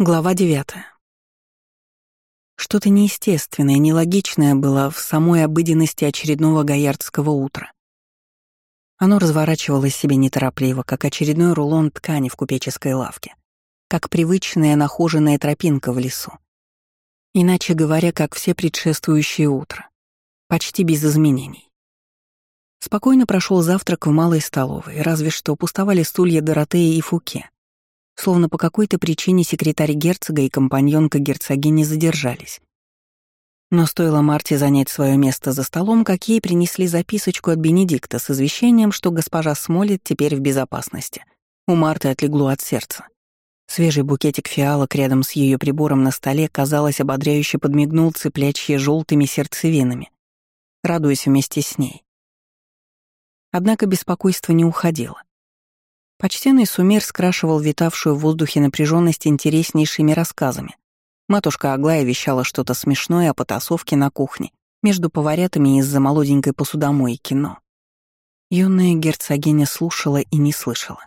Глава девятая. Что-то неестественное, нелогичное было в самой обыденности очередного гаярдского утра. Оно разворачивалось себе неторопливо, как очередной рулон ткани в купеческой лавке, как привычная нахоженная тропинка в лесу. Иначе говоря, как все предшествующие утра, почти без изменений. Спокойно прошел завтрак в малой столовой, разве что пустовали стулья Доротеи и Фуке — словно по какой-то причине секретарь герцога и компаньонка герцогини задержались. Но стоило Марте занять свое место за столом, как ей принесли записочку от Бенедикта с извещением, что госпожа Смолит теперь в безопасности. У Марты отлегло от сердца. Свежий букетик фиалок рядом с ее прибором на столе, казалось, ободряюще подмигнул цыплячьи желтыми сердцевинами, радуясь вместе с ней. Однако беспокойство не уходило. Почтенный сумер скрашивал витавшую в воздухе напряженность интереснейшими рассказами. Матушка Аглая вещала что-то смешное о потасовке на кухне между поварятами из-за молоденькой посудомойки, но... Юная герцогиня слушала и не слышала.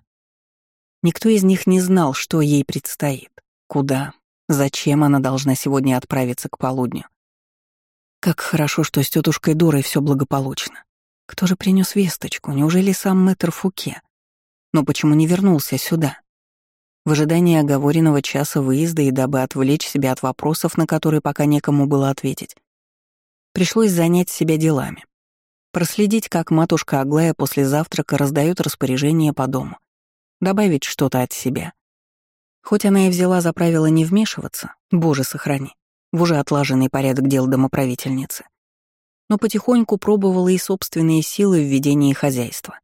Никто из них не знал, что ей предстоит, куда, зачем она должна сегодня отправиться к полудню. Как хорошо, что с тетушкой Дорой все благополучно. Кто же принес весточку? Неужели сам мэтр Фуке? Но почему не вернулся сюда? В ожидании оговоренного часа выезда и дабы отвлечь себя от вопросов, на которые пока некому было ответить, пришлось занять себя делами. Проследить, как матушка Аглая после завтрака раздает распоряжение по дому. Добавить что-то от себя. Хоть она и взяла за правило не вмешиваться, боже сохрани, в уже отлаженный порядок дел домоправительницы. Но потихоньку пробовала и собственные силы в ведении хозяйства.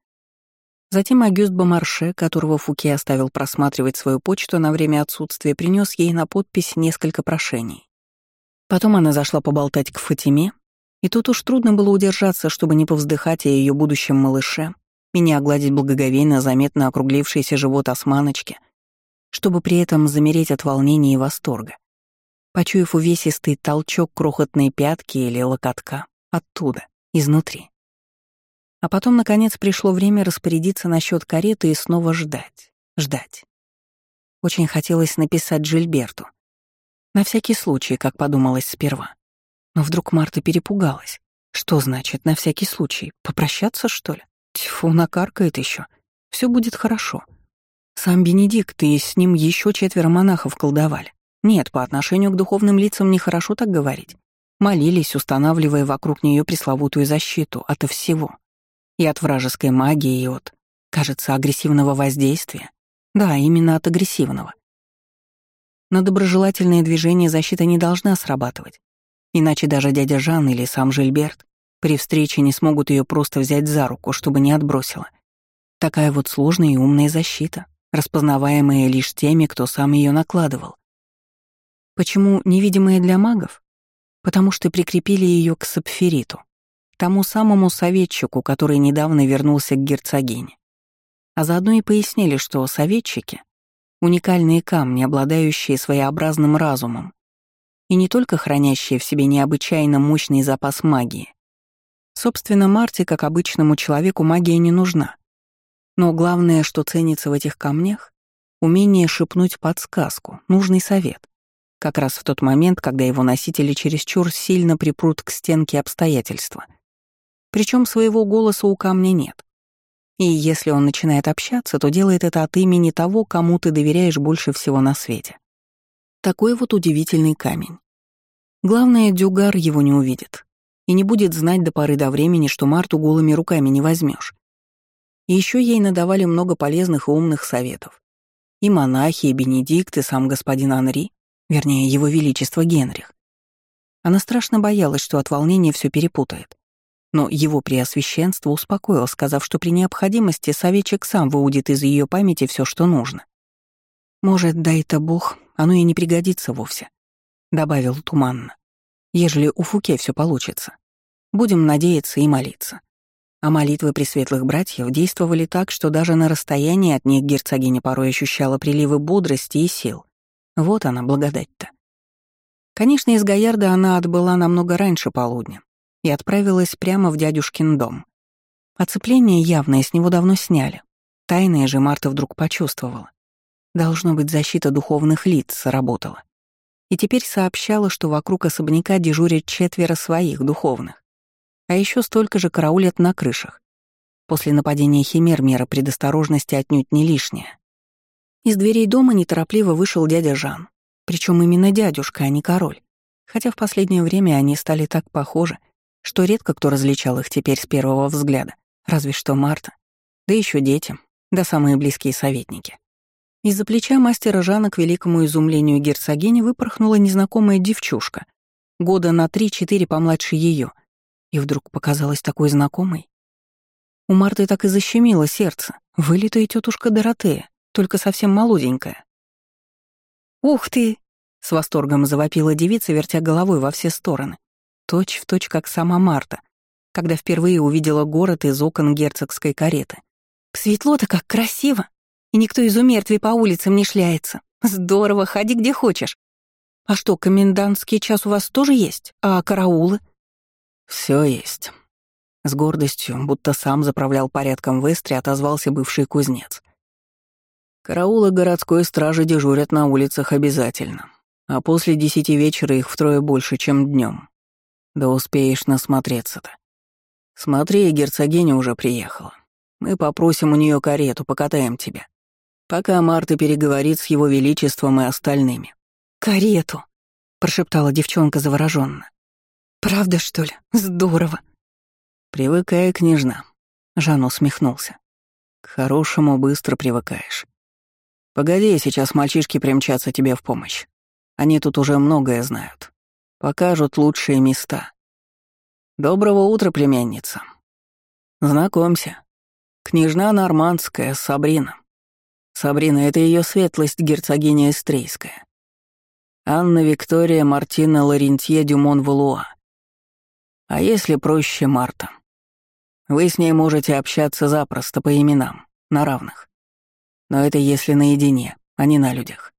Затем Агюст Бомарше, которого Фуке оставил просматривать свою почту на время отсутствия, принес ей на подпись несколько прошений. Потом она зашла поболтать к Фатиме, и тут уж трудно было удержаться, чтобы не повздыхать о ее будущем малыше и не огладить благоговейно заметно округлившийся живот османочки, чтобы при этом замереть от волнения и восторга, почуяв увесистый толчок крохотной пятки или локотка оттуда, изнутри. А потом, наконец, пришло время распорядиться насчет кареты и снова ждать. Ждать. Очень хотелось написать Жильберту. На всякий случай, как подумалось сперва. Но вдруг Марта перепугалась. Что значит «на всякий случай»? Попрощаться, что ли? Тьфу, накаркает еще. Все будет хорошо. Сам Бенедикт и с ним еще четверо монахов колдовали. Нет, по отношению к духовным лицам нехорошо так говорить. Молились, устанавливая вокруг нее пресловутую защиту ото всего. И от вражеской магии, и от, кажется, агрессивного воздействия. Да, именно от агрессивного. На доброжелательное движение защита не должна срабатывать. Иначе даже дядя Жан или сам Жильберт при встрече не смогут ее просто взять за руку, чтобы не отбросила. Такая вот сложная и умная защита, распознаваемая лишь теми, кто сам ее накладывал. Почему невидимая для магов? Потому что прикрепили ее к сапфериту тому самому советчику, который недавно вернулся к герцогине. А заодно и пояснили, что советчики — уникальные камни, обладающие своеобразным разумом, и не только хранящие в себе необычайно мощный запас магии. Собственно, Марте, как обычному человеку, магия не нужна. Но главное, что ценится в этих камнях — умение шепнуть подсказку, нужный совет. Как раз в тот момент, когда его носители чересчур сильно припрут к стенке обстоятельства — причем своего голоса у камня нет. И если он начинает общаться, то делает это от имени того, кому ты доверяешь больше всего на свете. Такой вот удивительный камень. Главное, Дюгар его не увидит и не будет знать до поры до времени, что Марту голыми руками не возьмешь. И еще ей надавали много полезных и умных советов. И монахи, и Бенедикт, и сам господин Анри, вернее, его величество Генрих. Она страшно боялась, что от волнения все перепутает. Но его преосвященство успокоил, сказав, что при необходимости советчик сам выудит из ее памяти все, что нужно. «Может, дай-то Бог, оно и не пригодится вовсе», — добавил туманно. «Ежели у Фуке все получится. Будем надеяться и молиться». А молитвы пресветлых братьев действовали так, что даже на расстоянии от них герцогиня порой ощущала приливы бодрости и сил. Вот она, благодать-то. Конечно, из Гаярда она отбыла намного раньше полудня, и отправилась прямо в дядюшкин дом. Оцепление явное с него давно сняли. Тайное же Марта вдруг почувствовала. Должно быть, защита духовных лиц сработала. И теперь сообщала, что вокруг особняка дежурят четверо своих духовных. А еще столько же караулят на крышах. После нападения химер мера предосторожности отнюдь не лишняя. Из дверей дома неторопливо вышел дядя Жан. Причем именно дядюшка, а не король. Хотя в последнее время они стали так похожи, что редко кто различал их теперь с первого взгляда. Разве что Марта. Да еще дети, да самые близкие советники. Из-за плеча мастера Жана к великому изумлению герцогини выпорхнула незнакомая девчушка, года на три-четыре помладше ее, и вдруг показалась такой знакомой. У Марты так и защемило сердце. Вылитая тетушка Доротея, только совсем молоденькая. «Ух ты!» — с восторгом завопила девица, вертя головой во все стороны. Точь в точь, как сама Марта, когда впервые увидела город из окон герцогской кареты. «Светло-то как красиво! И никто из умертвей по улицам не шляется. Здорово, ходи где хочешь. А что, комендантский час у вас тоже есть? А караулы?» Все есть». С гордостью, будто сам заправлял порядком в Эстре, отозвался бывший кузнец. Караулы городской стражи дежурят на улицах обязательно, а после десяти вечера их втрое больше, чем днем. Да успеешь насмотреться-то. Смотри, герцогиня уже приехала. Мы попросим у нее карету, покатаем тебя. Пока Марта переговорит с его величеством и остальными. «Карету!» — прошептала девчонка завороженно. «Правда, что ли? Здорово!» «Привыкай, княжна», — Жан усмехнулся. «К хорошему быстро привыкаешь. Погоди, сейчас мальчишки примчатся тебе в помощь. Они тут уже многое знают. Покажут лучшие места. Доброго утра, племянница. Знакомься. Княжна Нормандская, Сабрина. Сабрина — это ее светлость, герцогиня Эстрейская. Анна Виктория Мартина Лорентье Дюмон Валуа. А если проще, Марта? Вы с ней можете общаться запросто по именам, на равных. Но это если наедине, а не на людях.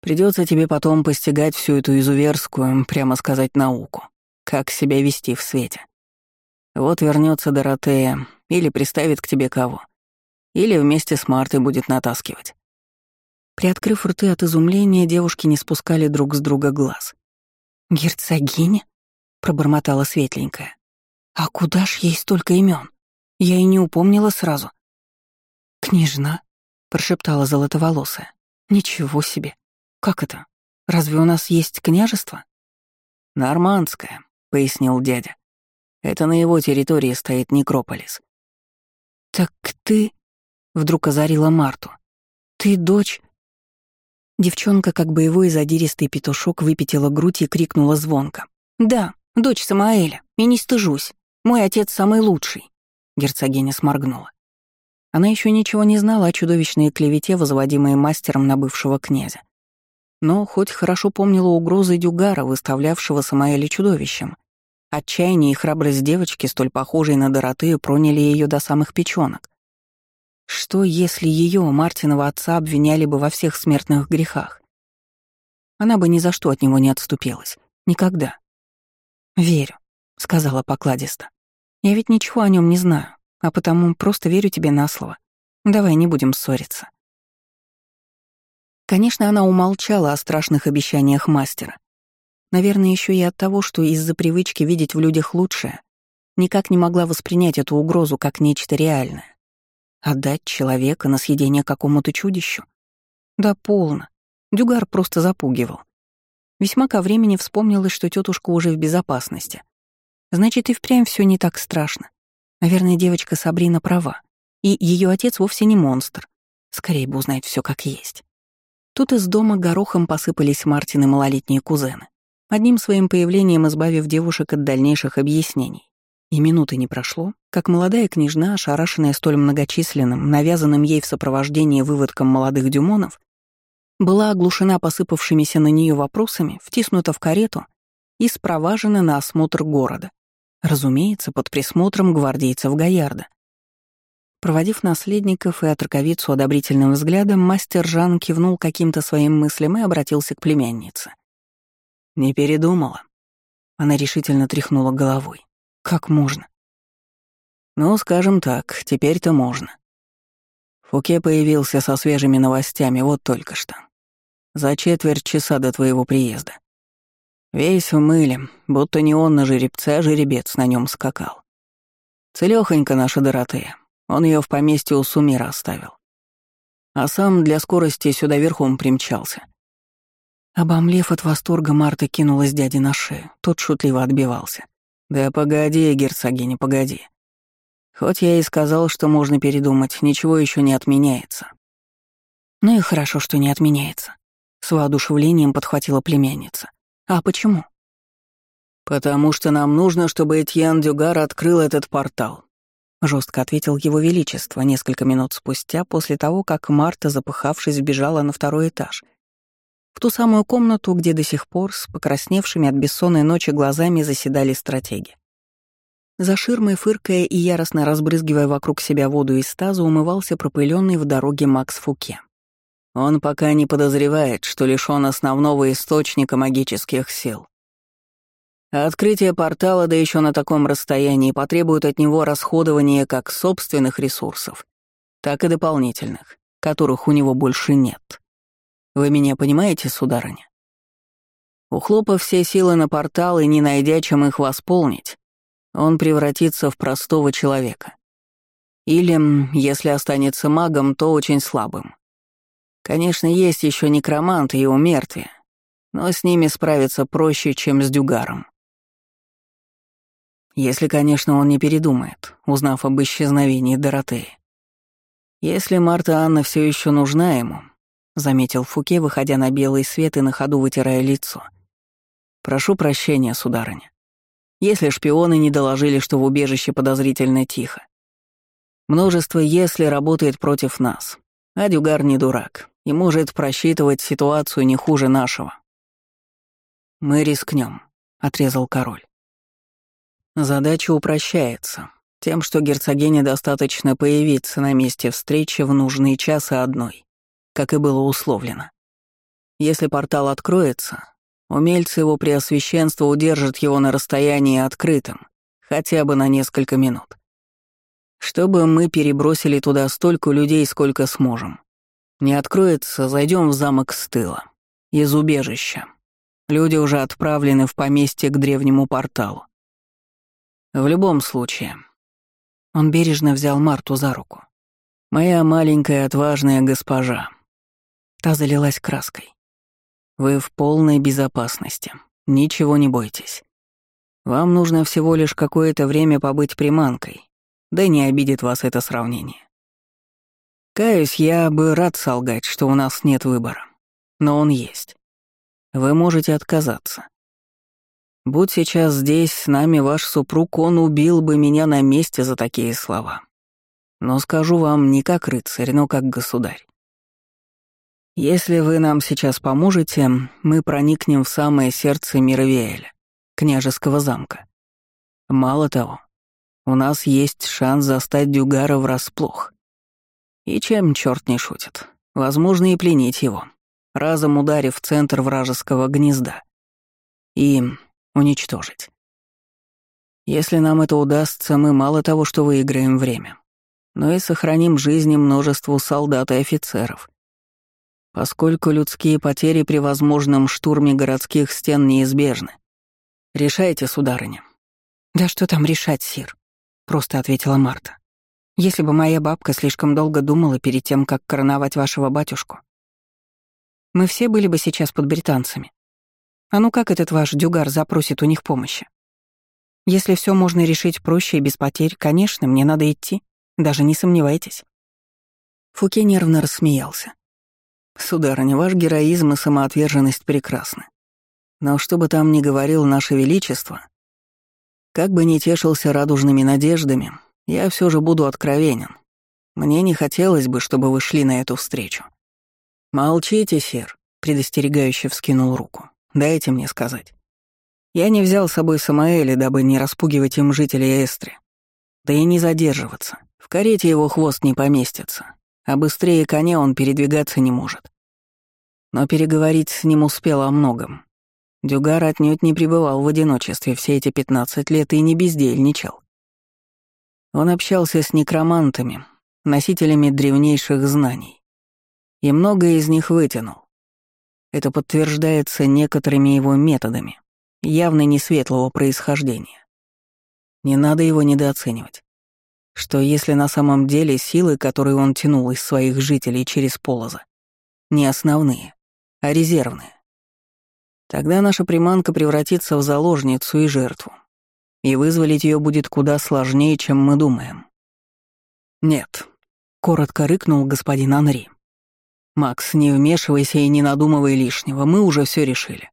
Придется тебе потом постигать всю эту изуверскую, прямо сказать, науку, как себя вести в свете. Вот вернется Доротея или приставит к тебе кого, или вместе с Мартой будет натаскивать. Приоткрыв рты от изумления, девушки не спускали друг с друга глаз. «Герцогиня?» — пробормотала светленькая. «А куда ж ей столько имен? Я и не упомнила сразу». «Княжна?» — прошептала золотоволосая. «Ничего себе! «Как это? Разве у нас есть княжество?» «Нормандское», — пояснил дядя. «Это на его территории стоит некрополис». «Так ты...» — вдруг озарила Марту. «Ты дочь...» Девчонка, как боевой задиристый петушок, выпятила грудь и крикнула звонко. «Да, дочь Самаэля, и не стыжусь. Мой отец самый лучший». Герцогиня сморгнула. Она еще ничего не знала о чудовищной клевете, возводимой мастером на бывшего князя но хоть хорошо помнила угрозы Дюгара, выставлявшего Самаэля чудовищем. Отчаяние и храбрость девочки, столь похожей на Доротею, проняли ее до самых печенок. Что, если ее, Мартинова отца, обвиняли бы во всех смертных грехах? Она бы ни за что от него не отступилась. Никогда. «Верю», — сказала покладисто. «Я ведь ничего о нем не знаю, а потому просто верю тебе на слово. Давай не будем ссориться». Конечно, она умолчала о страшных обещаниях мастера. Наверное, еще и от того, что из-за привычки видеть в людях лучшее, никак не могла воспринять эту угрозу как нечто реальное. Отдать человека на съедение какому-то чудищу? Да полно. Дюгар просто запугивал. Весьма ко времени вспомнилось, что тетушка уже в безопасности. Значит, и впрямь все не так страшно. Наверное, девочка Сабрина права. И ее отец вовсе не монстр. Скорее бы узнать все как есть. Тут из дома горохом посыпались Мартины малолетние кузены, одним своим появлением избавив девушек от дальнейших объяснений. И минуты не прошло, как молодая княжна, ошарашенная столь многочисленным, навязанным ей в сопровождении выводком молодых дюмонов, была оглушена посыпавшимися на нее вопросами, втиснута в карету и спроважена на осмотр города. Разумеется, под присмотром гвардейцев Гаярда. Проводив наследников и отраковицу одобрительным взглядом, мастер Жан кивнул каким-то своим мыслям и обратился к племяннице. «Не передумала?» Она решительно тряхнула головой. «Как можно?» «Ну, скажем так, теперь-то можно». Фуке появился со свежими новостями вот только что. За четверть часа до твоего приезда. Весь в мыле, будто не он на жеребце, а жеребец на нем скакал. Целёхонька наша Доротея. Он ее в поместье у Сумира оставил. А сам для скорости сюда верхом примчался. Обомлев от восторга, Марта кинулась дяде на шею. Тот шутливо отбивался. «Да погоди, герцогиня, погоди. Хоть я и сказал, что можно передумать, ничего еще не отменяется». «Ну и хорошо, что не отменяется», — с воодушевлением подхватила племянница. «А почему?» «Потому что нам нужно, чтобы Этьян Дюгар открыл этот портал», — жестко ответил его величество несколько минут спустя после того, как Марта, запыхавшись, бежала на второй этаж. В ту самую комнату, где до сих пор с покрасневшими от бессонной ночи глазами заседали стратеги. За ширмой, фыркая и яростно разбрызгивая вокруг себя воду из таза, умывался пропыленный в дороге Макс Фуке. Он пока не подозревает, что лишён основного источника магических сил. Открытие портала, да еще на таком расстоянии, потребует от него расходования как собственных ресурсов, так и дополнительных, которых у него больше нет. Вы меня понимаете, сударыня? Ухлопав все силы на портал и не найдя, чем их восполнить, он превратится в простого человека. Или, если останется магом, то очень слабым. Конечно, есть еще некроманты и умертвия, но с ними справиться проще, чем с дюгаром. Если, конечно, он не передумает, узнав об исчезновении Доротеи. Если Марта Анна все еще нужна ему, заметил Фуке, выходя на белый свет и на ходу вытирая лицо. Прошу прощения, сударыня. Если шпионы не доложили, что в убежище подозрительно тихо. Множество «если» работает против нас, а Дюгар не дурак и может просчитывать ситуацию не хуже нашего. «Мы рискнем», — отрезал король. Задача упрощается тем, что герцогине достаточно появиться на месте встречи в нужные часы одной, как и было условлено. Если портал откроется, умельцы его преосвященства удержат его на расстоянии открытым, хотя бы на несколько минут. Чтобы мы перебросили туда столько людей, сколько сможем. Не откроется, зайдем в замок с тыла. Из убежища. Люди уже отправлены в поместье к древнему порталу. В любом случае. Он бережно взял Марту за руку. «Моя маленькая отважная госпожа». Та залилась краской. «Вы в полной безопасности. Ничего не бойтесь. Вам нужно всего лишь какое-то время побыть приманкой, да не обидит вас это сравнение. Каюсь, я бы рад солгать, что у нас нет выбора. Но он есть. Вы можете отказаться. Будь сейчас здесь с нами ваш супруг, он убил бы меня на месте за такие слова. Но скажу вам не как рыцарь, но как государь. Если вы нам сейчас поможете, мы проникнем в самое сердце Мировиэля, княжеского замка. Мало того, у нас есть шанс застать Дюгара врасплох. И чем черт не шутит? Возможно, и пленить его, разом ударив в центр вражеского гнезда. И уничтожить. Если нам это удастся, мы мало того, что выиграем время, но и сохраним жизни множеству солдат и офицеров. Поскольку людские потери при возможном штурме городских стен неизбежны. Решайте, сударыня. «Да что там решать, Сир?» — просто ответила Марта. Если бы моя бабка слишком долго думала перед тем, как короновать вашего батюшку, мы все были бы сейчас под британцами. А ну как этот ваш дюгар запросит у них помощи? Если все можно решить проще и без потерь, конечно, мне надо идти, даже не сомневайтесь. Фуке нервно рассмеялся. «Сударыня, ваш героизм и самоотверженность прекрасны. Но что бы там ни говорил наше величество, как бы ни тешился радужными надеждами, я все же буду откровенен. Мне не хотелось бы, чтобы вы шли на эту встречу. Молчите, сир, предостерегающе вскинул руку. Дайте мне сказать. Я не взял с собой Самаэля, дабы не распугивать им жителей Эстри. Да и не задерживаться. В карете его хвост не поместится, а быстрее коня он передвигаться не может. Но переговорить с ним успел о многом. Дюгар отнюдь не пребывал в одиночестве все эти пятнадцать лет и не бездельничал. Он общался с некромантами, носителями древнейших знаний. И многое из них вытянул. Это подтверждается некоторыми его методами, явно не светлого происхождения. Не надо его недооценивать. Что если на самом деле силы, которые он тянул из своих жителей через полоза, не основные, а резервные? Тогда наша приманка превратится в заложницу и жертву, и вызволить ее будет куда сложнее, чем мы думаем. «Нет», — коротко рыкнул господин Анри. «Макс, не вмешивайся и не надумывай лишнего, мы уже все решили».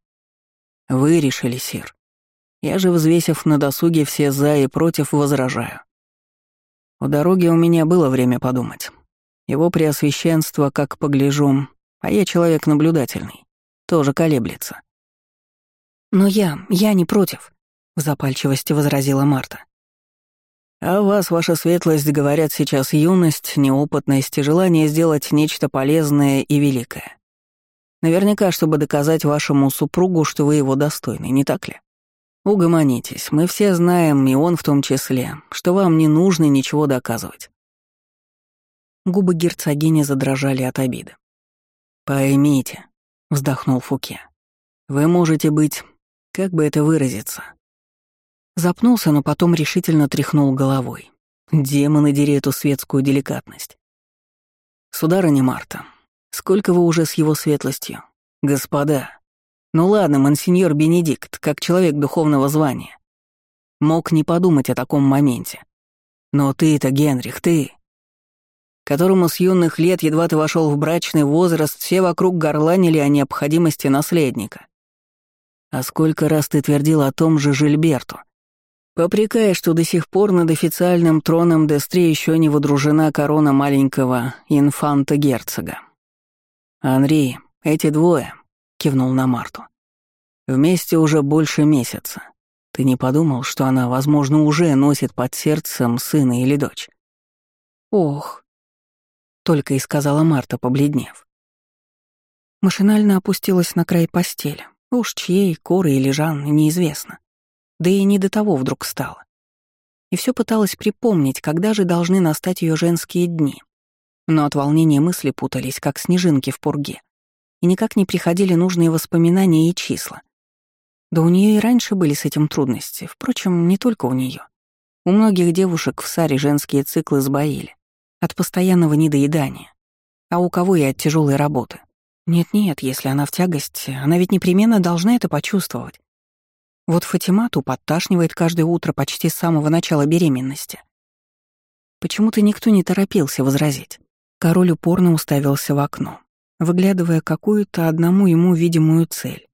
«Вы решили, Сир. Я же, взвесив на досуге все «за» и «против», возражаю. У дороги у меня было время подумать. Его преосвященство, как погляжу, а я человек наблюдательный, тоже колеблется. «Но я, я не против», — в запальчивости возразила Марта. «А вас, ваша светлость, говорят сейчас юность, неопытность и желание сделать нечто полезное и великое. Наверняка, чтобы доказать вашему супругу, что вы его достойны, не так ли? Угомонитесь, мы все знаем, и он в том числе, что вам не нужно ничего доказывать». Губы герцогини задрожали от обиды. «Поймите», — вздохнул Фуке, — «вы можете быть как бы это выразиться? Запнулся, но потом решительно тряхнул головой. Демоны дери эту светскую деликатность. Сударыня Марта, сколько вы уже с его светлостью? Господа. Ну ладно, монсеньор Бенедикт, как человек духовного звания. Мог не подумать о таком моменте. Но ты-то, Генрих, ты, которому с юных лет едва ты вошел в брачный возраст, все вокруг горланили о необходимости наследника. А сколько раз ты твердил о том же Жильберту, попрекая, что до сих пор над официальным троном Дестре еще не водружена корона маленького инфанта-герцога. «Анри, эти двое», — кивнул на Марту, — «вместе уже больше месяца. Ты не подумал, что она, возможно, уже носит под сердцем сына или дочь?» «Ох», — только и сказала Марта, побледнев. Машинально опустилась на край постели. Уж чьей, Коры или Жанны, неизвестно. Да и не до того вдруг стало. И все пыталась припомнить, когда же должны настать ее женские дни. Но от волнения мысли путались, как снежинки в пурге. И никак не приходили нужные воспоминания и числа. Да у нее и раньше были с этим трудности, впрочем, не только у нее. У многих девушек в Саре женские циклы сбоили. От постоянного недоедания. А у кого и от тяжелой работы. Нет-нет, если она в тягости, она ведь непременно должна это почувствовать. Вот Фатимату подташнивает каждое утро почти с самого начала беременности. Почему-то никто не торопился возразить. Король упорно уставился в окно, выглядывая какую-то одному ему видимую цель.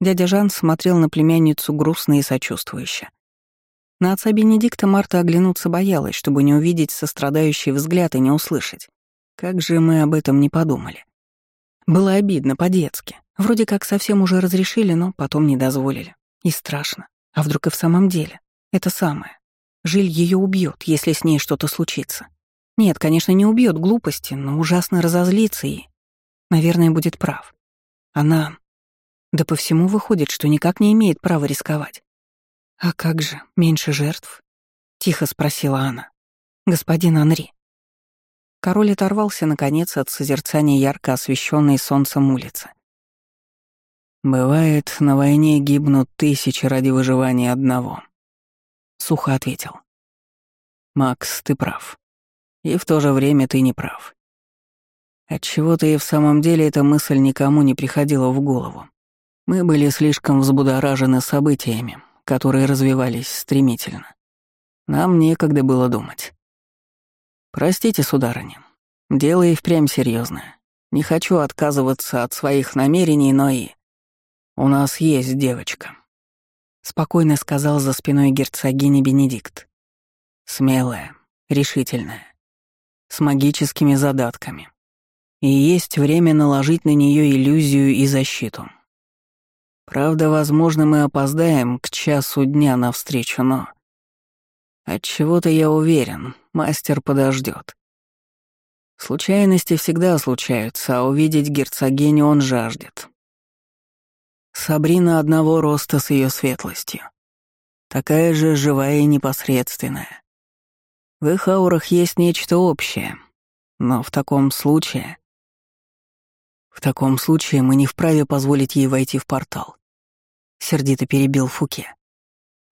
Дядя Жан смотрел на племянницу грустно и сочувствующе. На отца Бенедикта Марта оглянуться боялась, чтобы не увидеть сострадающий взгляд и не услышать. Как же мы об этом не подумали. Было обидно по-детски. Вроде как совсем уже разрешили, но потом не дозволили. И страшно. А вдруг и в самом деле? Это самое. Жиль ее убьет, если с ней что-то случится. Нет, конечно, не убьет глупости, но ужасно разозлится и, наверное, будет прав. Она... Да по всему выходит, что никак не имеет права рисковать. «А как же, меньше жертв?» — тихо спросила она. «Господин Анри, Король оторвался, наконец, от созерцания ярко освещенной солнцем улицы. «Бывает, на войне гибнут тысячи ради выживания одного», — сухо ответил. «Макс, ты прав. И в то же время ты не прав. Отчего-то и в самом деле эта мысль никому не приходила в голову. Мы были слишком взбудоражены событиями, которые развивались стремительно. Нам некогда было думать. «Простите, сударыня, дело и впрямь серьезное. Не хочу отказываться от своих намерений, но и... У нас есть девочка», — спокойно сказал за спиной герцогини Бенедикт. «Смелая, решительная, с магическими задатками. И есть время наложить на нее иллюзию и защиту. Правда, возможно, мы опоздаем к часу дня навстречу, но... Отчего-то я уверен, мастер подождет. Случайности всегда случаются, а увидеть герцогиню он жаждет. Сабрина одного роста с ее светлостью. Такая же живая и непосредственная. В их аурах есть нечто общее, Но в таком случае... В таком случае мы не вправе позволить ей войти в портал. Сердито перебил Фуке.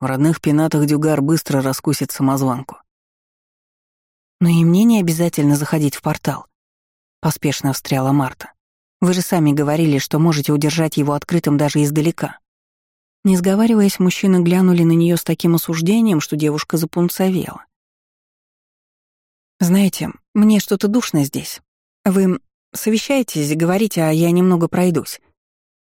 В родных пенатах Дюгар быстро раскусит самозванку. Но и мне не обязательно заходить в портал. Поспешно встряла Марта. Вы же сами говорили, что можете удержать его открытым даже издалека. Не сговариваясь, мужчины глянули на нее с таким осуждением, что девушка запунцовела. «Знаете, мне что-то душно здесь. Вы совещаетесь, говорите, а я немного пройдусь».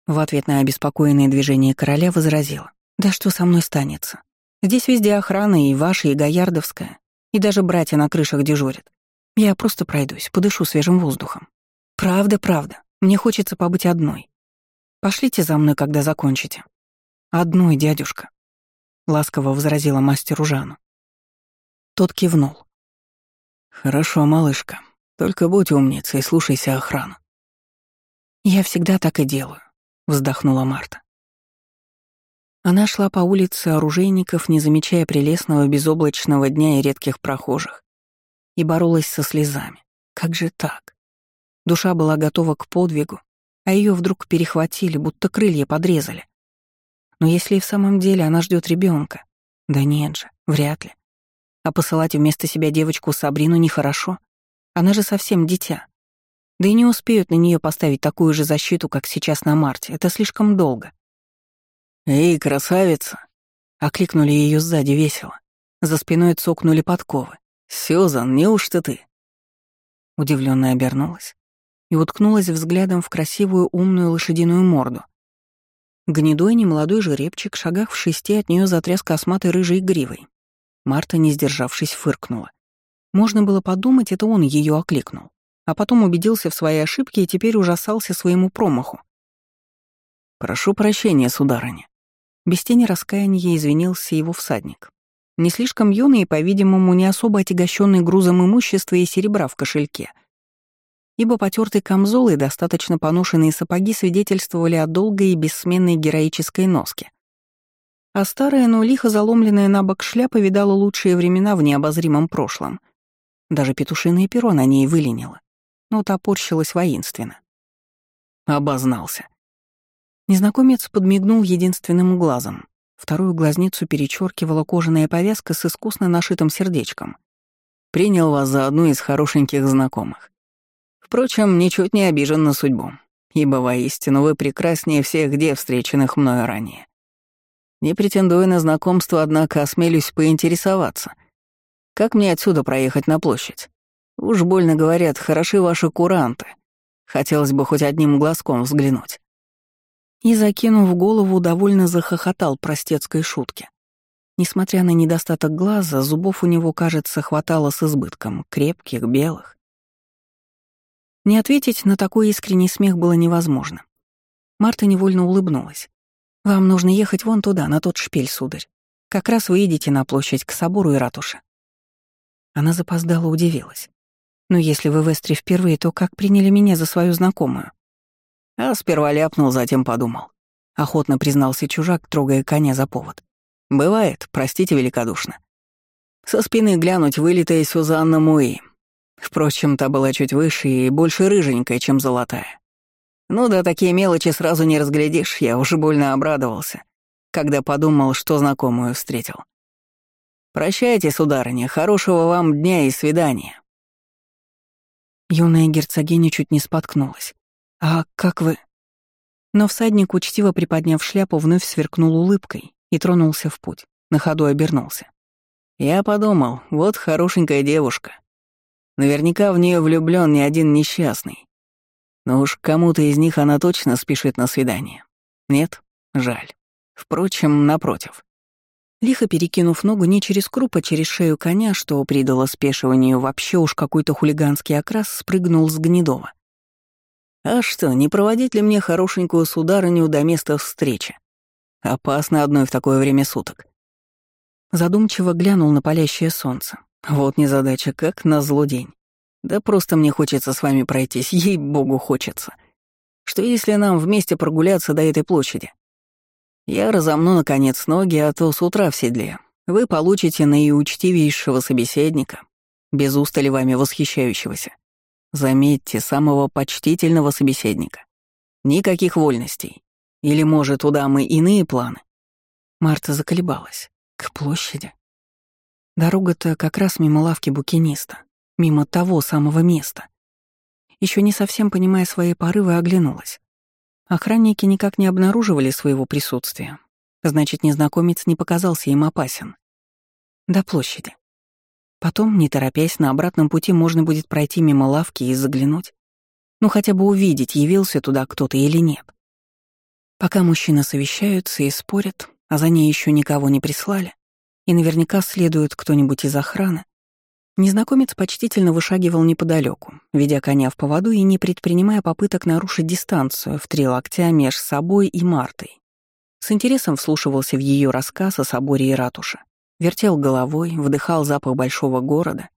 В ответ на обеспокоенное движение короля возразила. «Да что со мной станется? Здесь везде охрана, и ваша, и Гоярдовская, и даже братья на крышах дежурят. Я просто пройдусь, подышу свежим воздухом. Правда, правда, мне хочется побыть одной. Пошлите за мной, когда закончите». «Одной, дядюшка», — ласково возразила мастеру Жану. Тот кивнул. «Хорошо, малышка. Только будь умницей и слушайся охрану». «Я всегда так и делаю», — вздохнула Марта. Она шла по улице оружейников, не замечая прелестного безоблачного дня и редких прохожих, и боролась со слезами. Как же так? Душа была готова к подвигу, а ее вдруг перехватили, будто крылья подрезали. Но если и в самом деле она ждет ребенка, да нет же, вряд ли. А посылать вместо себя девочку Сабрину нехорошо. Она же совсем дитя. Да и не успеют на нее поставить такую же защиту, как сейчас на Марте. Это слишком долго. «Эй, красавица!» — окликнули ее сзади весело. За спиной цокнули подковы. «Сюзан, неужто ты?» Удивленно обернулась и уткнулась взглядом в красивую умную лошадиную морду. Гнедой немолодой жеребчик, шагах в шести от нее затряс косматой рыжей гривой. Марта, не сдержавшись, фыркнула. Можно было подумать, это он ее окликнул. А потом убедился в своей ошибке и теперь ужасался своему промаху. «Прошу прощения, сударыня». Без тени раскаяния извинился его всадник. Не слишком юный и, по-видимому, не особо отягощенный грузом имущества и серебра в кошельке. Ибо потертый камзол и достаточно поношенные сапоги свидетельствовали о долгой и бессменной героической носке. А старая, но лихо заломленная на бок шляпа видала лучшие времена в необозримом прошлом. Даже петушиное перо на ней выленило, но топорщилось воинственно. Обознался. Незнакомец подмигнул единственным глазом. Вторую глазницу перечеркивала кожаная повязка с искусно нашитым сердечком. Принял вас за одну из хорошеньких знакомых. Впрочем, ничуть не обижен на судьбу, ибо воистину вы прекраснее всех дев, встреченных мною ранее. Не претендуя на знакомство, однако осмелюсь поинтересоваться. Как мне отсюда проехать на площадь? Уж больно говорят, хороши ваши куранты. Хотелось бы хоть одним глазком взглянуть. И, закинув голову, довольно захохотал простецкой шутке. Несмотря на недостаток глаза, зубов у него, кажется, хватало с избытком, крепких, белых. Не ответить на такой искренний смех было невозможно. Марта невольно улыбнулась. «Вам нужно ехать вон туда, на тот шпиль, сударь. Как раз вы едете на площадь к собору и ратуше». Она запоздала удивилась. «Но если вы в Эстре впервые, то как приняли меня за свою знакомую?» А сперва ляпнул, затем подумал. Охотно признался чужак, трогая коня за повод. «Бывает, простите великодушно». Со спины глянуть вылитая Сюзанна Муи. Впрочем, та была чуть выше и больше рыженькая, чем золотая. Ну да, такие мелочи сразу не разглядишь, я уже больно обрадовался, когда подумал, что знакомую встретил. «Прощайте, сударыня, хорошего вам дня и свидания». Юная герцогиня чуть не споткнулась. «А как вы...» Но всадник, учтиво приподняв шляпу, вновь сверкнул улыбкой и тронулся в путь, на ходу обернулся. Я подумал, вот хорошенькая девушка. Наверняка в нее влюблён не один несчастный. Но уж кому-то из них она точно спешит на свидание. Нет, жаль. Впрочем, напротив. Лихо перекинув ногу не через круп, а через шею коня, что придало спешиванию вообще уж какой-то хулиганский окрас, спрыгнул с Гнедова. А что, не проводить ли мне хорошенькую сударыню до места встречи? Опасно одной в такое время суток. Задумчиво глянул на палящее солнце. Вот незадача, как на зло день. Да просто мне хочется с вами пройтись, ей-богу хочется. Что если нам вместе прогуляться до этой площади? Я разомну, наконец, ноги, а то с утра в седле. Вы получите наиучтивейшего собеседника, без устали вами восхищающегося. Заметьте, самого почтительного собеседника. Никаких вольностей. Или, может, у дамы иные планы?» Марта заколебалась. К площади. Дорога-то как раз мимо лавки букиниста, мимо того самого места. Еще не совсем понимая свои порывы, оглянулась. Охранники никак не обнаруживали своего присутствия. Значит, незнакомец не показался им опасен. До площади. Потом, не торопясь, на обратном пути можно будет пройти мимо лавки и заглянуть. Ну, хотя бы увидеть, явился туда кто-то или нет. Пока мужчины совещаются и спорят, а за ней еще никого не прислали, и наверняка следует кто-нибудь из охраны, незнакомец почтительно вышагивал неподалеку, ведя коня в поводу и не предпринимая попыток нарушить дистанцию в три локтя меж собой и Мартой. С интересом вслушивался в ее рассказ о соборе и ратуше. Вертел головой, вдыхал запах большого города.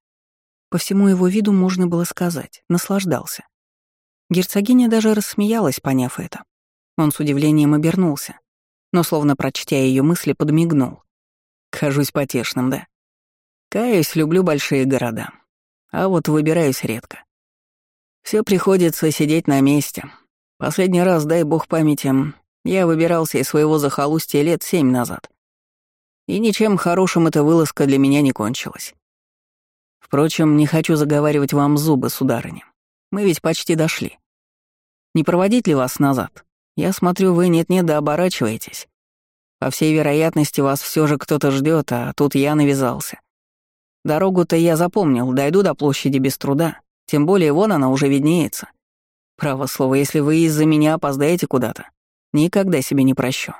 По всему его виду можно было сказать, наслаждался. Герцогиня даже рассмеялась, поняв это. Он с удивлением обернулся, но, словно прочтя ее мысли, подмигнул. «Кажусь потешным, да? Каюсь, люблю большие города, а вот выбираюсь редко. Все приходится сидеть на месте. Последний раз, дай бог памяти, я выбирался из своего захолустья лет семь назад. И ничем хорошим эта вылазка для меня не кончилась. Впрочем, не хочу заговаривать вам зубы, сударыня. Мы ведь почти дошли. Не проводить ли вас назад? Я смотрю, вы нет-нет да оборачиваетесь. По всей вероятности, вас все же кто-то ждет, а тут я навязался. Дорогу-то я запомнил, дойду до площади без труда. Тем более, вон она уже виднеется. Право слово, если вы из-за меня опоздаете куда-то, никогда себе не прощу.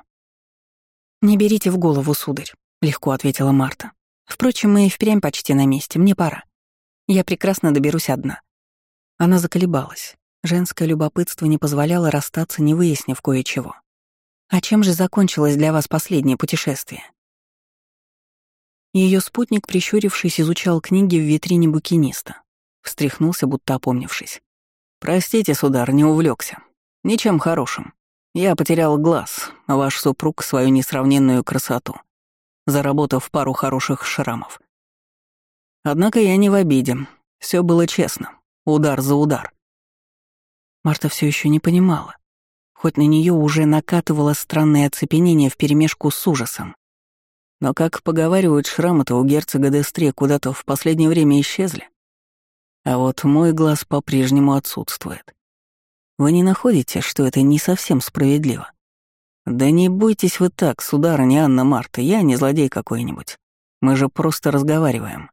«Не берите в голову, сударь», — легко ответила Марта. «Впрочем, мы и впрямь почти на месте, мне пора. Я прекрасно доберусь одна». Она заколебалась. Женское любопытство не позволяло расстаться, не выяснив кое-чего. «А чем же закончилось для вас последнее путешествие?» Ее спутник, прищурившись, изучал книги в витрине букиниста. Встряхнулся, будто опомнившись. «Простите, судар, не увлекся. Ничем хорошим. Я потерял глаз, а ваш супруг — свою несравненную красоту, заработав пару хороших шрамов. Однако я не в обиде. Все было честно. Удар за удар. Марта все еще не понимала. Хоть на нее уже накатывало странное оцепенение вперемешку с ужасом. Но, как поговаривают, шрамы-то у герцога Дестре куда-то в последнее время исчезли. А вот мой глаз по-прежнему отсутствует. Вы не находите, что это не совсем справедливо? Да не бойтесь вы так, сударыня Анна Марта, я не злодей какой-нибудь. Мы же просто разговариваем.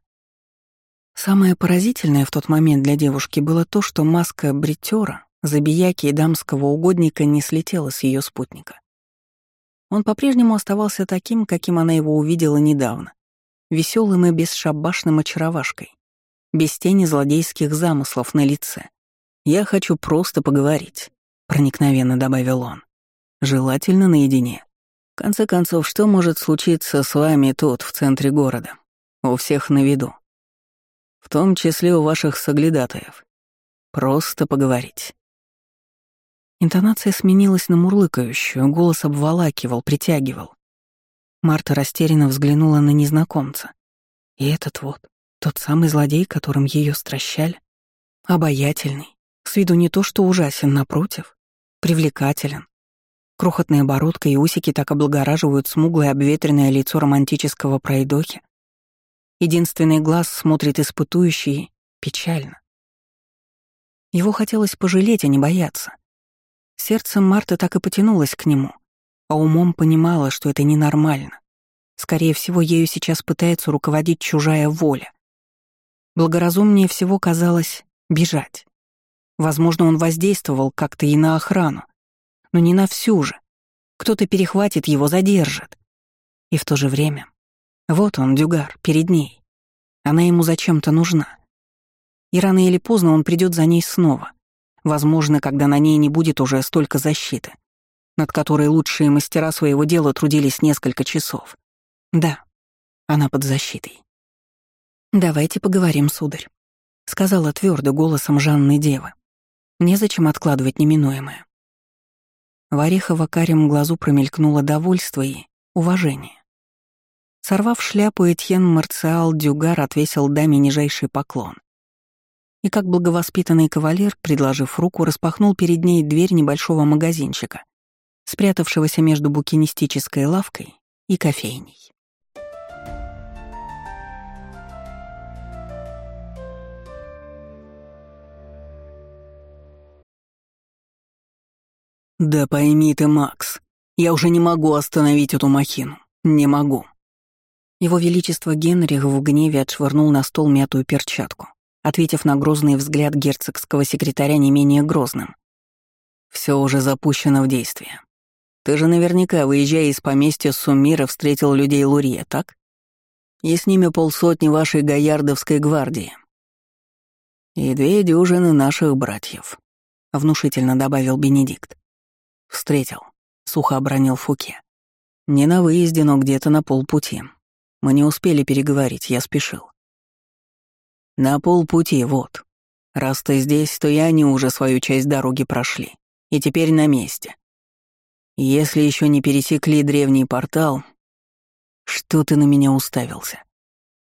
Самое поразительное в тот момент для девушки было то, что маска бритера, забияки и дамского угодника не слетела с ее спутника. Он по-прежнему оставался таким, каким она его увидела недавно, веселым и бесшабашным очаровашкой, без тени злодейских замыслов на лице. «Я хочу просто поговорить», — проникновенно добавил он. «Желательно наедине. В конце концов, что может случиться с вами тут, в центре города? У всех на виду. В том числе у ваших соглядатаев. Просто поговорить». Интонация сменилась на мурлыкающую, голос обволакивал, притягивал. Марта растерянно взглянула на незнакомца. И этот вот, тот самый злодей, которым ее стращали, обаятельный, с виду не то что ужасен, напротив, привлекателен. Крохотная бородка и усики так облагораживают смуглое обветренное лицо романтического пройдохи. Единственный глаз смотрит испытующий печально. Его хотелось пожалеть, а не бояться. Сердцем Марта так и потянулась к нему, а умом понимала, что это ненормально. Скорее всего, ею сейчас пытается руководить чужая воля. Благоразумнее всего казалось бежать. Возможно, он воздействовал как-то и на охрану, но не на всю же. Кто-то перехватит его, задержит. И в то же время... Вот он, Дюгар, перед ней. Она ему зачем-то нужна. И рано или поздно он придет за ней снова. Возможно, когда на ней не будет уже столько защиты, над которой лучшие мастера своего дела трудились несколько часов. Да, она под защитой. «Давайте поговорим, сударь», — сказала твердо голосом Жанны Девы. Незачем откладывать неминуемое. В Орехово-карем глазу промелькнуло довольство и уважение. Сорвав шляпу, Этьен Марциал Дюгар отвесил даме нижайший поклон. И как благовоспитанный кавалер, предложив руку, распахнул перед ней дверь небольшого магазинчика, спрятавшегося между букинистической лавкой и кофейней. «Да пойми ты, Макс, я уже не могу остановить эту махину. Не могу». Его Величество Генрих в гневе отшвырнул на стол мятую перчатку, ответив на грозный взгляд герцогского секретаря не менее грозным. Все уже запущено в действие. Ты же наверняка, выезжая из поместья Сумира, встретил людей Лурье, так? И с ними полсотни вашей Гаярдовской гвардии. И две дюжины наших братьев», — внушительно добавил Бенедикт. «Встретил», — сухо обронил Фуке. «Не на выезде, но где-то на полпути. Мы не успели переговорить, я спешил». «На полпути, вот. Раз ты здесь, то и они уже свою часть дороги прошли. И теперь на месте. Если еще не пересекли древний портал, что ты на меня уставился?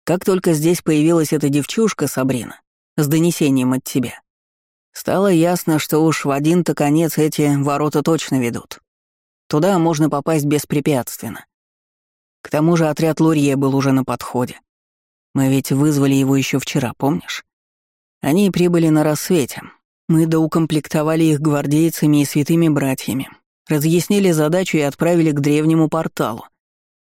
Как только здесь появилась эта девчушка, Сабрина, с донесением от тебя, Стало ясно, что уж в один-то конец эти ворота точно ведут. Туда можно попасть беспрепятственно. К тому же отряд Лурье был уже на подходе. Мы ведь вызвали его еще вчера, помнишь? Они прибыли на рассвете. Мы доукомплектовали их гвардейцами и святыми братьями, разъяснили задачу и отправили к древнему порталу,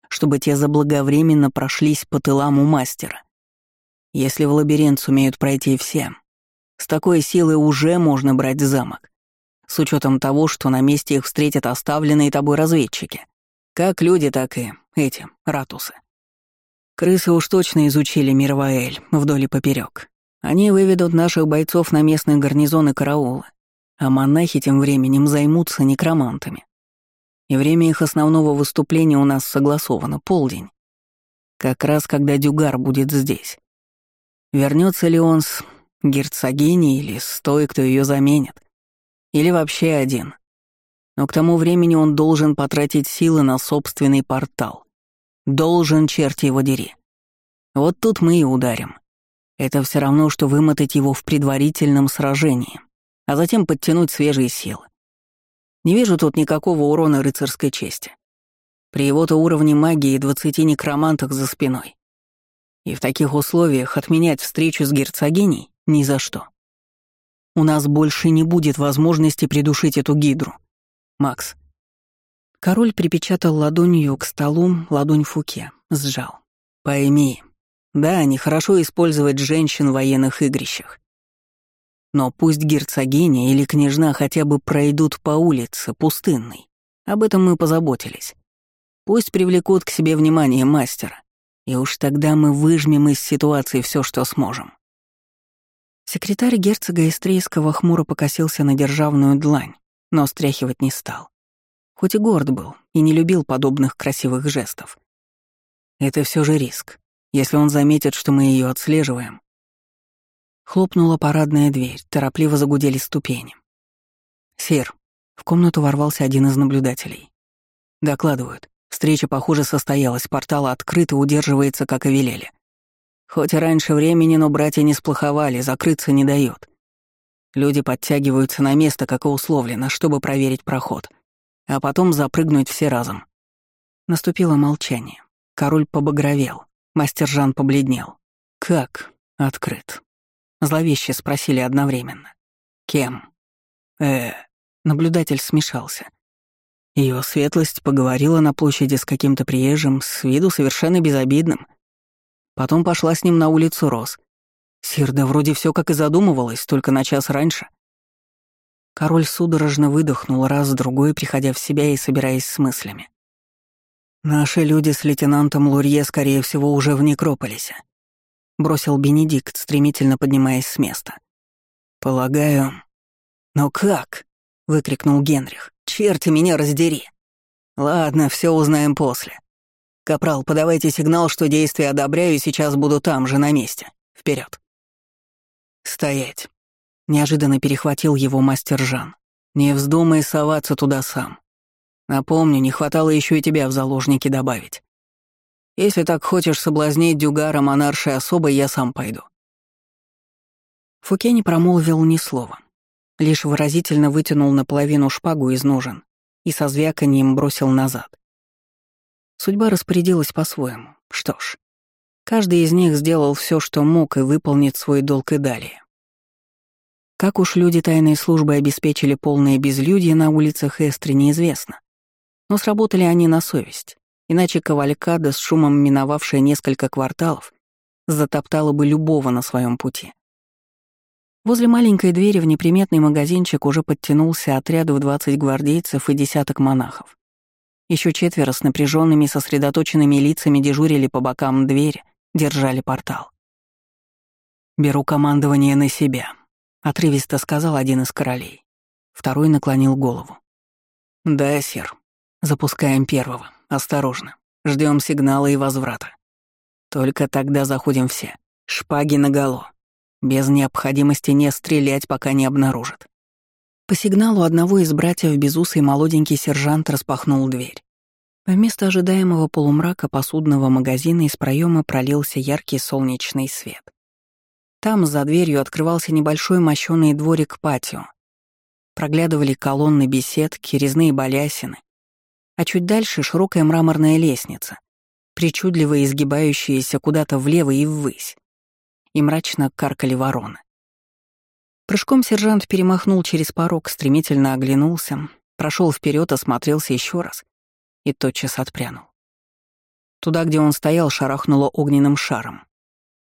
чтобы те заблаговременно прошлись по тылам у мастера. Если в лабиринт сумеют пройти все, с такой силой уже можно брать замок. С учетом того, что на месте их встретят оставленные тобой разведчики. Как люди, так и эти, ратусы. Крысы уж точно изучили Мирваэль вдоль и поперек. Они выведут наших бойцов на местные гарнизоны караула, а монахи тем временем займутся некромантами. И время их основного выступления у нас согласовано — полдень. Как раз когда Дюгар будет здесь. Вернется ли он с Герцогини или с той, кто ее заменит. Или вообще один. Но к тому времени он должен потратить силы на собственный портал. Должен, черти его дери. Вот тут мы и ударим. Это все равно, что вымотать его в предварительном сражении, а затем подтянуть свежие силы. Не вижу тут никакого урона рыцарской чести. При его-то уровне магии и двадцати некромантах за спиной. И в таких условиях отменять встречу с герцогиней ни за что. У нас больше не будет возможности придушить эту гидру. Макс. Король припечатал ладонью к столу ладонь Фуке, сжал. Пойми, да, нехорошо использовать женщин в военных игрищах. Но пусть герцогиня или княжна хотя бы пройдут по улице пустынной. Об этом мы позаботились. Пусть привлекут к себе внимание мастера, и уж тогда мы выжмем из ситуации все, что сможем. Секретарь герцога Истрейского хмуро покосился на державную длань, но стряхивать не стал. Хоть и горд был и не любил подобных красивых жестов. Это все же риск. Если он заметит, что мы ее отслеживаем. Хлопнула парадная дверь, торопливо загудели ступени. «Сир», — в комнату ворвался один из наблюдателей. «Докладывают. Встреча, похоже, состоялась, портал открыт и удерживается, как и велели. Хоть и раньше времени, но братья не сплоховали, закрыться не дает. Люди подтягиваются на место, как и условлено, чтобы проверить проход, а потом запрыгнуть все разом. Наступило молчание. Король побагровел, мастер Жан побледнел. «Как?» «Открыт». Зловеще спросили одновременно. «Кем?» э Наблюдатель смешался. Ее светлость поговорила на площади с каким-то приезжим, с виду совершенно безобидным. Потом пошла с ним на улицу Рос. Сирда вроде все как и задумывалась, только на час раньше. Король судорожно выдохнул раз-другой, приходя в себя и собираясь с мыслями. «Наши люди с лейтенантом Лурье, скорее всего, уже в Некрополисе», — бросил Бенедикт, стремительно поднимаясь с места. «Полагаю...» «Но как?» — выкрикнул Генрих. «Черти меня раздери!» «Ладно, все узнаем после. «Капрал, подавайте сигнал, что действия одобряю, и сейчас буду там же, на месте. Вперед. «Стоять!» — неожиданно перехватил его мастер Жан. «Не вздумай соваться туда сам. Напомню, не хватало еще и тебя в заложники добавить. Если так хочешь соблазнить Дюгара монаршей особой, я сам пойду». Фуке не промолвил ни слова. Лишь выразительно вытянул наполовину шпагу из ножен и со звяканием бросил назад. Судьба распорядилась по-своему. Что ж, каждый из них сделал все, что мог, и выполнит свой долг и далее. Как уж люди тайной службы обеспечили полное безлюдье на улицах Эстри, неизвестно. Но сработали они на совесть, иначе кавалькада, с шумом миновавшая несколько кварталов, затоптала бы любого на своем пути. Возле маленькой двери в неприметный магазинчик уже подтянулся отряд в 20 гвардейцев и десяток монахов. Еще четверо с напряженными, сосредоточенными лицами дежурили по бокам двери, держали портал. «Беру командование на себя», — отрывисто сказал один из королей. Второй наклонил голову. «Да, сир. Запускаем первого. Осторожно. Ждем сигнала и возврата. Только тогда заходим все. Шпаги наголо. Без необходимости не стрелять, пока не обнаружат. По сигналу одного из братьев безусый молоденький сержант распахнул дверь. Вместо ожидаемого полумрака посудного магазина из проема пролился яркий солнечный свет. Там за дверью открывался небольшой мощёный дворик патио. Проглядывали колонны беседки, резные балясины. А чуть дальше широкая мраморная лестница, причудливо изгибающаяся куда-то влево и ввысь и мрачно каркали вороны. Прыжком сержант перемахнул через порог, стремительно оглянулся, прошел вперед, осмотрелся еще раз и тотчас отпрянул. Туда, где он стоял, шарахнуло огненным шаром.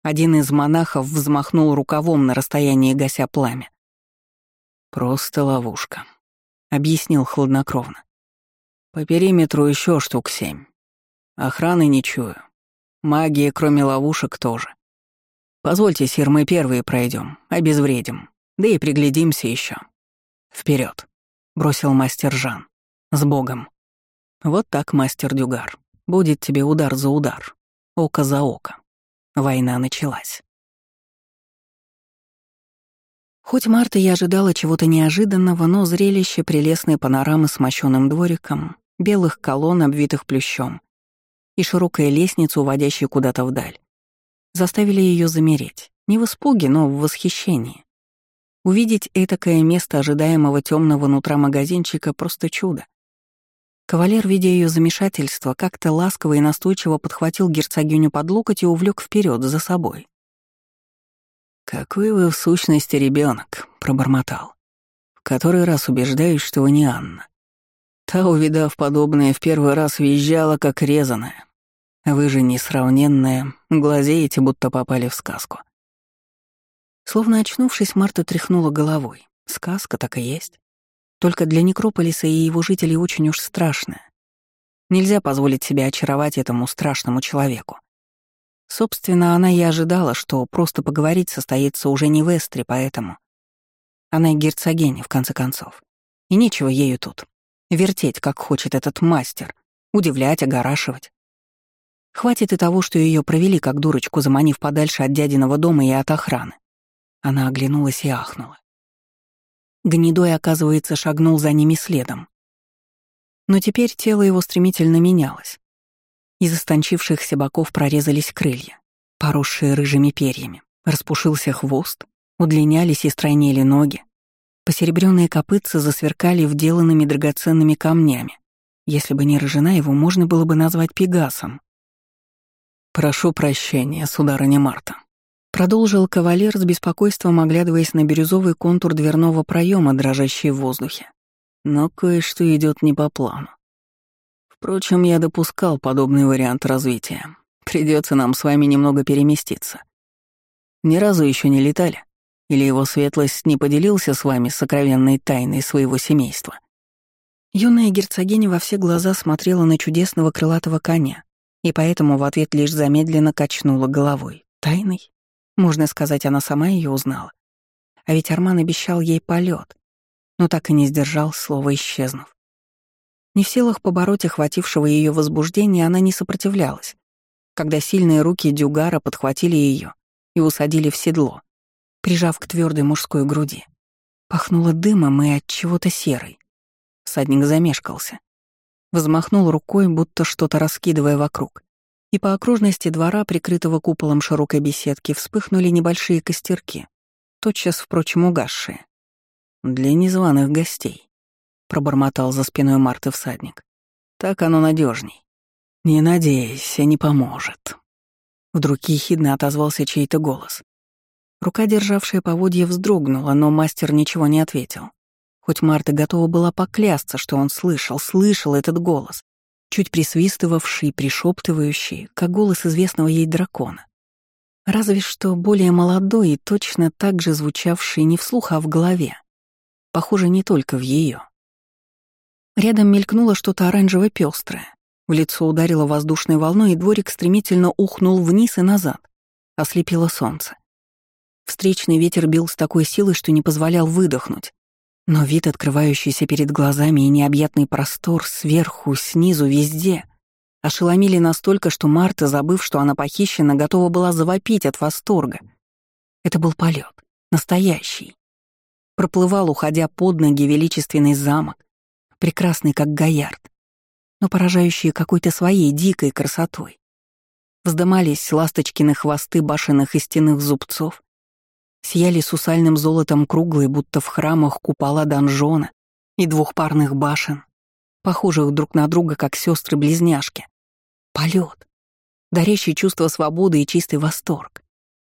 Один из монахов взмахнул рукавом на расстоянии гася пламя. «Просто ловушка», — объяснил хладнокровно. «По периметру еще штук семь. Охраны не чую. Магии, кроме ловушек, тоже. Позвольте, сир, мы первые пройдем, обезвредим, да и приглядимся еще. Вперед, бросил мастер Жан. С Богом. Вот так, мастер Дюгар. Будет тебе удар за удар, око за око. Война началась. Хоть Марта и ожидала чего-то неожиданного, но зрелище прелестной панорамы с мощёным двориком, белых колонн, обвитых плющом, и широкая лестница, уводящая куда-то вдаль, заставили ее замереть. Не в испуге, но в восхищении. Увидеть этакое место ожидаемого темного нутра магазинчика — просто чудо. Кавалер, видя ее замешательство, как-то ласково и настойчиво подхватил герцогиню под локоть и увлек вперед за собой. «Какой вы в сущности ребенок, пробормотал. «В который раз убеждаюсь, что вы не Анна. Та, увидав подобное, в первый раз въезжала, как резаная, вы же несравненная, глазеете, будто попали в сказку. Словно очнувшись, Марта тряхнула головой. Сказка так и есть. Только для Некрополиса и его жителей очень уж страшная. Нельзя позволить себе очаровать этому страшному человеку. Собственно, она и ожидала, что просто поговорить состоится уже не в Эстре, поэтому... Она герцогиня, в конце концов. И нечего ею тут. Вертеть, как хочет этот мастер. Удивлять, огорашивать. Хватит и того, что ее провели как дурочку, заманив подальше от дядиного дома и от охраны. Она оглянулась и ахнула. Гнедой, оказывается, шагнул за ними следом. Но теперь тело его стремительно менялось. Из истончившихся боков прорезались крылья, поросшие рыжими перьями. Распушился хвост, удлинялись и стройнели ноги. Посеребрённые копытца засверкали вделанными драгоценными камнями. Если бы не рыжина, его можно было бы назвать пегасом. «Прошу прощения, сударыня Марта», — продолжил кавалер с беспокойством, оглядываясь на бирюзовый контур дверного проема, дрожащий в воздухе. «Но кое-что идет не по плану. Впрочем, я допускал подобный вариант развития. Придется нам с вами немного переместиться. Ни разу еще не летали? Или его светлость не поделился с вами сокровенной тайной своего семейства?» Юная герцогиня во все глаза смотрела на чудесного крылатого коня, и поэтому в ответ лишь замедленно качнула головой. Тайной? Можно сказать, она сама ее узнала. А ведь Арман обещал ей полет, но так и не сдержал слова исчезнув. Не в силах побороть охватившего ее возбуждения, она не сопротивлялась, когда сильные руки Дюгара подхватили ее и усадили в седло, прижав к твердой мужской груди. Пахнуло дымом и от чего-то серой. Садник замешкался, взмахнул рукой, будто что-то раскидывая вокруг. И по окружности двора, прикрытого куполом широкой беседки, вспыхнули небольшие костерки, тотчас, впрочем, угасшие. «Для незваных гостей», — пробормотал за спиной Марты всадник. «Так оно надежней. Не надейся, не поможет». Вдруг ехидно отозвался чей-то голос. Рука, державшая поводья, вздрогнула, но мастер ничего не ответил. Хоть Марта готова была поклясться, что он слышал, слышал этот голос, чуть присвистывавший, пришептывающий, как голос известного ей дракона. Разве что более молодой и точно так же звучавший не вслух, а в голове. Похоже, не только в ее. Рядом мелькнуло что-то оранжево-пёстрое. В лицо ударило воздушной волной, и дворик стремительно ухнул вниз и назад. Ослепило солнце. Встречный ветер бил с такой силой, что не позволял выдохнуть. Но вид, открывающийся перед глазами, и необъятный простор сверху, снизу, везде, ошеломили настолько, что Марта, забыв, что она похищена, готова была завопить от восторга. Это был полет, настоящий. Проплывал, уходя под ноги, величественный замок, прекрасный, как Гаярд, но поражающий какой-то своей дикой красотой. Вздымались ласточкины хвосты башенных и стенных зубцов, сияли сусальным золотом круглые, будто в храмах купола донжона и двухпарных башен, похожих друг на друга, как сестры близняшки Полет, дарящий чувство свободы и чистый восторг,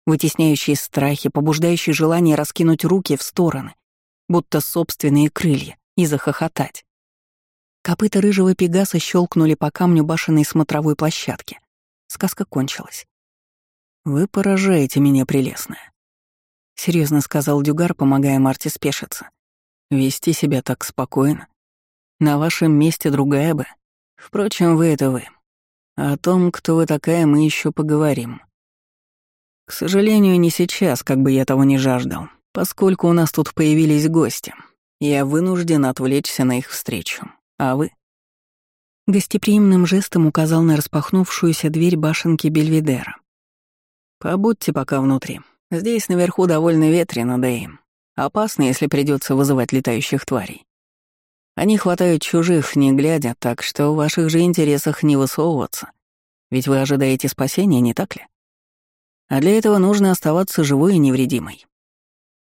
вытесняющий страхи, побуждающий желание раскинуть руки в стороны, будто собственные крылья, и захохотать. Копыта рыжего пегаса щелкнули по камню башенной смотровой площадки. Сказка кончилась. «Вы поражаете меня, прелестная. — серьезно сказал Дюгар, помогая Марте спешиться. «Вести себя так спокойно. На вашем месте другая бы. Впрочем, вы — это вы. О том, кто вы такая, мы еще поговорим. К сожалению, не сейчас, как бы я того не жаждал, поскольку у нас тут появились гости. Я вынужден отвлечься на их встречу. А вы?» Гостеприимным жестом указал на распахнувшуюся дверь башенки Бельведера. «Побудьте пока внутри. Здесь наверху довольно ветрено, да и опасно, если придется вызывать летающих тварей. Они хватают чужих, не глядя, так что в ваших же интересах не высовываться. Ведь вы ожидаете спасения, не так ли? А для этого нужно оставаться живой и невредимой.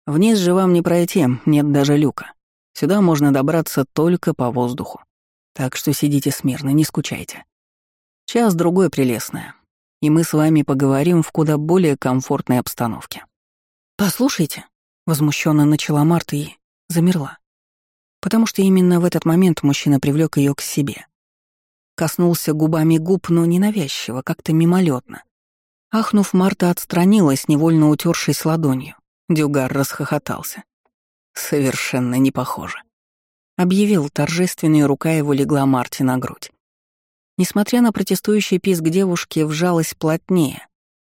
Вниз же вам не пройти, нет даже люка. Сюда можно добраться только по воздуху. Так что сидите смирно, не скучайте. Час-другой прелестная и мы с вами поговорим в куда более комфортной обстановке». «Послушайте», — возмущенно начала Марта и замерла. Потому что именно в этот момент мужчина привлек ее к себе. Коснулся губами губ, но ненавязчиво, как-то мимолетно. Ахнув, Марта отстранилась, невольно утершись ладонью. Дюгар расхохотался. «Совершенно не похоже», — объявил торжественный, рука его легла Марте на грудь. Несмотря на протестующий писк девушки, вжалась плотнее,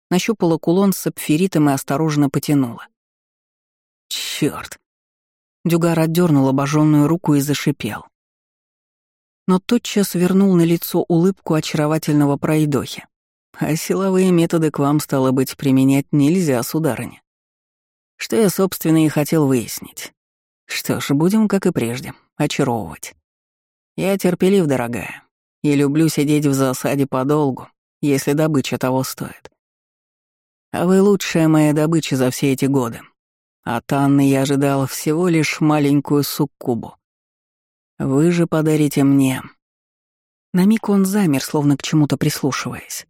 нащупала кулон с сапфиритом и осторожно потянула. Черт! Дюгар отдернул обожженную руку и зашипел. Но тотчас вернул на лицо улыбку очаровательного пройдохи. А силовые методы к вам, стало быть, применять нельзя, сударыня. Что я, собственно, и хотел выяснить. Что ж, будем, как и прежде, очаровывать. Я терпелив, дорогая и люблю сидеть в засаде подолгу, если добыча того стоит. А вы лучшая моя добыча за все эти годы. От Анны я ожидал всего лишь маленькую суккубу. Вы же подарите мне. На миг он замер, словно к чему-то прислушиваясь.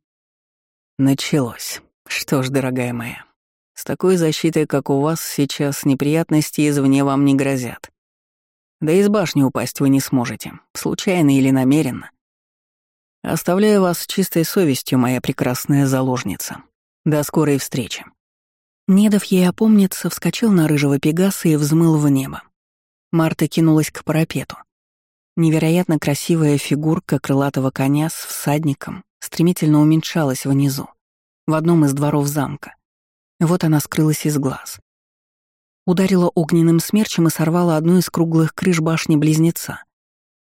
Началось. Что ж, дорогая моя, с такой защитой, как у вас, сейчас неприятности извне вам не грозят. Да из башни упасть вы не сможете, случайно или намеренно. Оставляю вас с чистой совестью, моя прекрасная заложница. До скорой встречи». Не дав ей опомниться, вскочил на рыжего пегаса и взмыл в небо. Марта кинулась к парапету. Невероятно красивая фигурка крылатого коня с всадником стремительно уменьшалась внизу, в одном из дворов замка. Вот она скрылась из глаз. Ударила огненным смерчем и сорвала одну из круглых крыш башни-близнеца.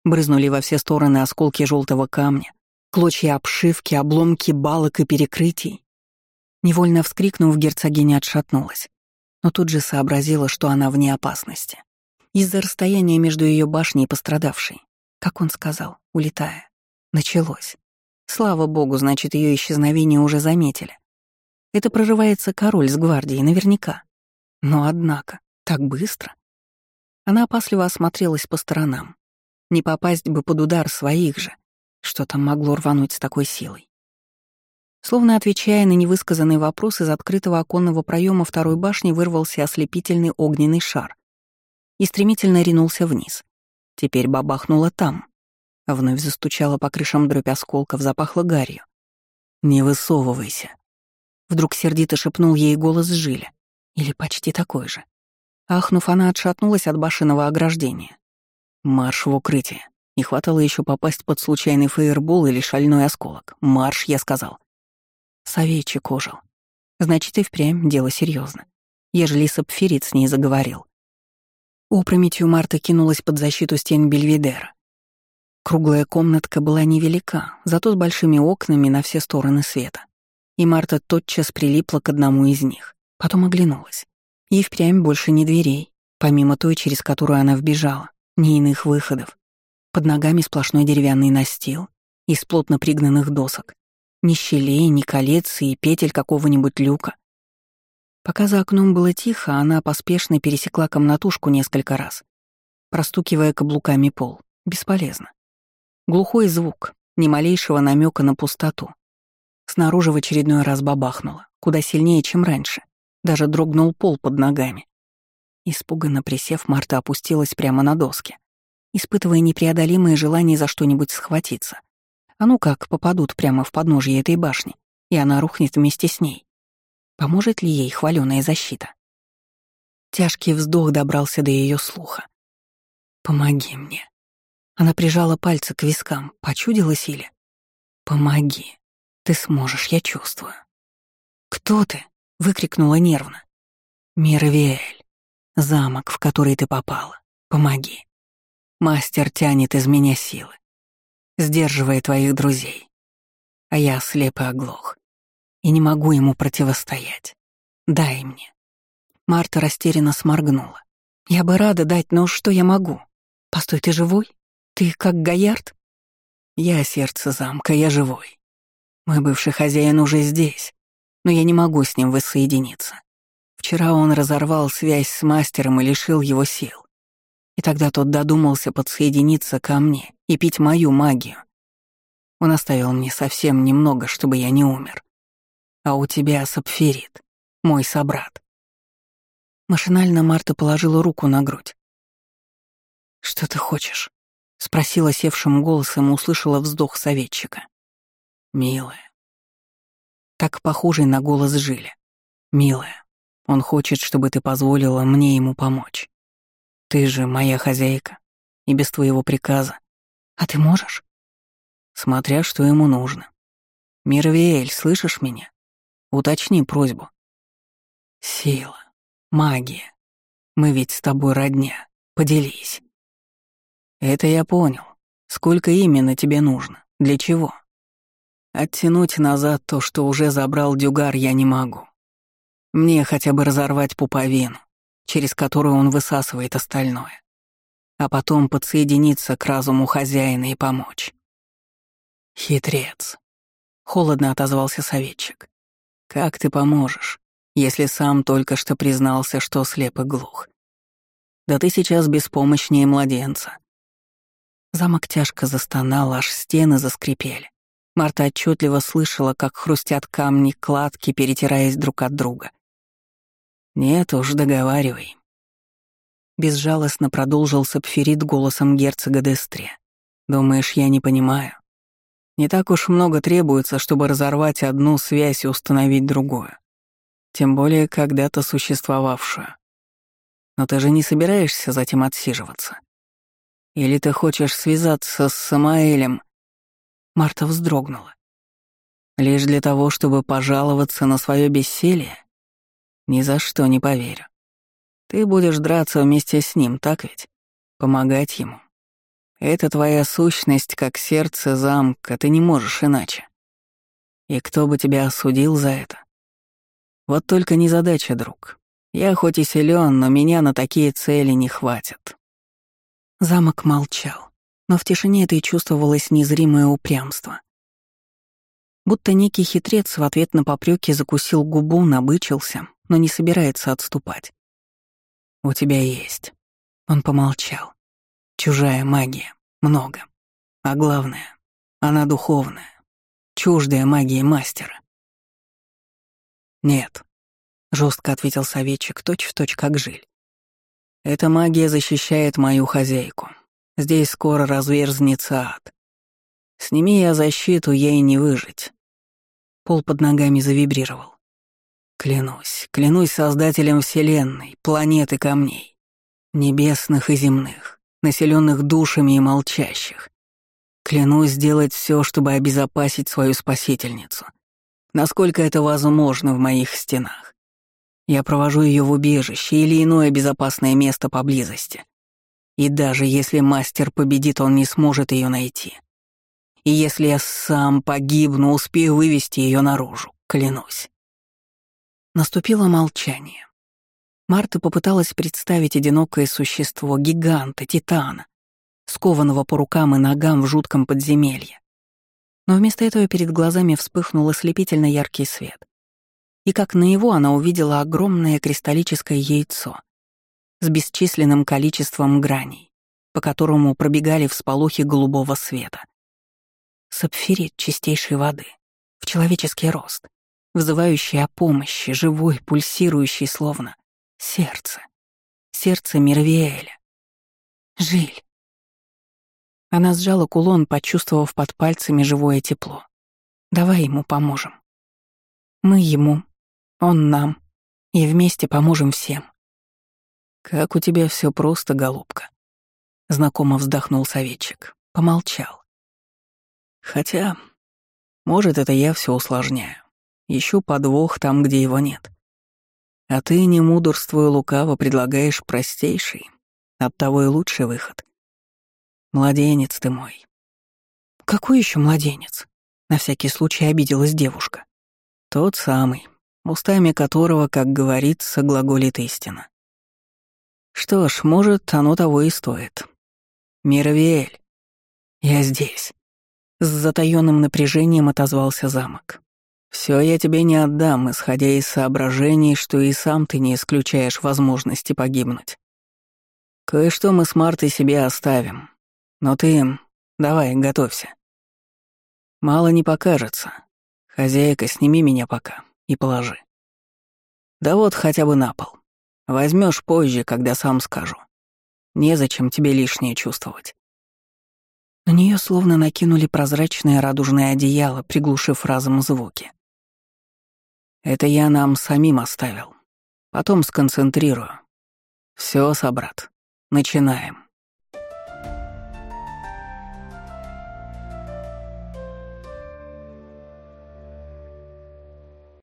Брызнули во все стороны осколки желтого камня, клочья обшивки, обломки балок и перекрытий. Невольно вскрикнув, герцогиня отшатнулась, но тут же сообразила, что она вне опасности. Из-за расстояния между ее башней и пострадавшей, как он сказал, улетая, началось. Слава богу, значит, ее исчезновение уже заметили. Это прорывается король с гвардией, наверняка. Но однако, так быстро. Она опасливо осмотрелась по сторонам. Не попасть бы под удар своих же. Что там могло рвануть с такой силой? Словно отвечая на невысказанный вопрос, из открытого оконного проема второй башни вырвался ослепительный огненный шар и стремительно ринулся вниз. Теперь бабахнуло там. Вновь застучала по крышам дробь осколков, запахло гарью. «Не высовывайся!» Вдруг сердито шепнул ей голос Жиля. Или почти такой же. Ахнув, она отшатнулась от башенного ограждения. Марш в укрытие. Не хватало еще попасть под случайный фейербол или шальной осколок. Марш, я сказал. Советчик ожил. Значит, и впрямь дело серьезно. Ежели сапфирит с ней заговорил. Опрометью Марта кинулась под защиту стен Бельведера. Круглая комнатка была невелика, зато с большими окнами на все стороны света. И Марта тотчас прилипла к одному из них. Потом оглянулась. И впрямь больше не дверей, помимо той, через которую она вбежала, ни иных выходов. Под ногами сплошной деревянный настил из плотно пригнанных досок. Ни щелей, ни колец и петель какого-нибудь люка. Пока за окном было тихо, она поспешно пересекла комнатушку несколько раз, простукивая каблуками пол. Бесполезно. Глухой звук, ни малейшего намека на пустоту. Снаружи в очередной раз бабахнуло, куда сильнее, чем раньше. Даже дрогнул пол под ногами. Испуганно присев, Марта опустилась прямо на доски, испытывая непреодолимое желание за что-нибудь схватиться. А ну как, попадут прямо в подножье этой башни, и она рухнет вместе с ней. Поможет ли ей хваленая защита? Тяжкий вздох добрался до ее слуха. «Помоги мне». Она прижала пальцы к вискам, почудила силе. «Помоги. Ты сможешь, я чувствую». «Кто ты?» — выкрикнула нервно. «Мирвиэль. Замок, в который ты попала. Помоги. Мастер тянет из меня силы сдерживая твоих друзей. А я слеп и оглох. И не могу ему противостоять. Дай мне. Марта растерянно сморгнула. Я бы рада дать, но что я могу? Постой, ты живой? Ты как Гаярд? Я сердце замка, я живой. Мой бывший хозяин уже здесь, но я не могу с ним воссоединиться. Вчера он разорвал связь с мастером и лишил его сил. И тогда тот додумался подсоединиться ко мне и пить мою магию. Он оставил мне совсем немного, чтобы я не умер. А у тебя сапфирит, мой собрат. Машинально Марта положила руку на грудь. «Что ты хочешь?» — спросила севшим голосом услышала вздох советчика. «Милая». Так похожий на голос Жиля. «Милая, он хочет, чтобы ты позволила мне ему помочь. Ты же моя хозяйка, и без твоего приказа. А ты можешь? Смотря, что ему нужно. Мирвиэль, слышишь меня? Уточни просьбу. Сила, магия. Мы ведь с тобой родня. Поделись. Это я понял. Сколько именно тебе нужно? Для чего? Оттянуть назад то, что уже забрал Дюгар, я не могу. Мне хотя бы разорвать пуповину через которую он высасывает остальное, а потом подсоединиться к разуму хозяина и помочь. «Хитрец», — холодно отозвался советчик. «Как ты поможешь, если сам только что признался, что слеп и глух? Да ты сейчас беспомощнее младенца». Замок тяжко застонал, аж стены заскрипели. Марта отчетливо слышала, как хрустят камни кладки, перетираясь друг от друга. «Нет уж, договаривай». Безжалостно продолжил Сапфирит голосом герцога Дестре. «Думаешь, я не понимаю? Не так уж много требуется, чтобы разорвать одну связь и установить другую. Тем более когда-то существовавшую. Но ты же не собираешься затем отсиживаться. Или ты хочешь связаться с Самаэлем?» Марта вздрогнула. «Лишь для того, чтобы пожаловаться на свое бессилие?» Ни за что не поверю. Ты будешь драться вместе с ним, так ведь? Помогать ему. Это твоя сущность, как сердце замка, ты не можешь иначе. И кто бы тебя осудил за это? Вот только незадача, друг. Я хоть и силен, но меня на такие цели не хватит. Замок молчал, но в тишине этой чувствовалось незримое упрямство. Будто некий хитрец в ответ на попреки закусил губу, набычился, но не собирается отступать. У тебя есть. Он помолчал. Чужая магия. Много. А главное, она духовная. Чуждая магии мастера. Нет, жестко ответил советчик, точь-в-точь как жиль. Эта магия защищает мою хозяйку. Здесь скоро разверзнется ад. Сними я защиту, ей не выжить. Пол под ногами завибрировал. Клянусь, клянусь создателем Вселенной, планеты камней, небесных и земных, населенных душами и молчащих. Клянусь сделать все, чтобы обезопасить свою спасительницу, насколько это возможно в моих стенах. Я провожу ее в убежище или иное безопасное место поблизости. И даже если мастер победит, он не сможет ее найти. И если я сам погибну, успею вывести ее наружу, клянусь. Наступило молчание. Марта попыталась представить одинокое существо, гиганта, титана, скованного по рукам и ногам в жутком подземелье. Но вместо этого перед глазами вспыхнул ослепительно яркий свет. И как на его она увидела огромное кристаллическое яйцо с бесчисленным количеством граней, по которому пробегали всполохи голубого света. Сапфирит чистейшей воды, в человеческий рост, взывающий о помощи, живой, пульсирующий словно сердце. Сердце Мирвиэля. Жиль. Она сжала кулон, почувствовав под пальцами живое тепло. Давай ему поможем. Мы ему, он нам, и вместе поможем всем. Как у тебя все просто, голубка. Знакомо вздохнул советчик, помолчал. Хотя, может, это я все усложняю. Ищу подвох там, где его нет. А ты, не мудрствуя лукаво, предлагаешь простейший, оттого и лучший выход. Младенец ты мой. Какой еще младенец? На всякий случай обиделась девушка. Тот самый, устами которого, как говорится, глаголит истина. Что ж, может, оно того и стоит. Мировиэль, я здесь. С затаённым напряжением отозвался замок. Все я тебе не отдам, исходя из соображений, что и сам ты не исключаешь возможности погибнуть. Кое-что мы с Мартой себе оставим. Но ты... Давай, готовься. Мало не покажется. Хозяйка, сними меня пока и положи. Да вот хотя бы на пол. Возьмешь позже, когда сам скажу. Незачем тебе лишнее чувствовать. На нее словно накинули прозрачное радужное одеяло, приглушив разом звуки. Это я нам самим оставил. Потом сконцентрирую. Все, собрат, начинаем.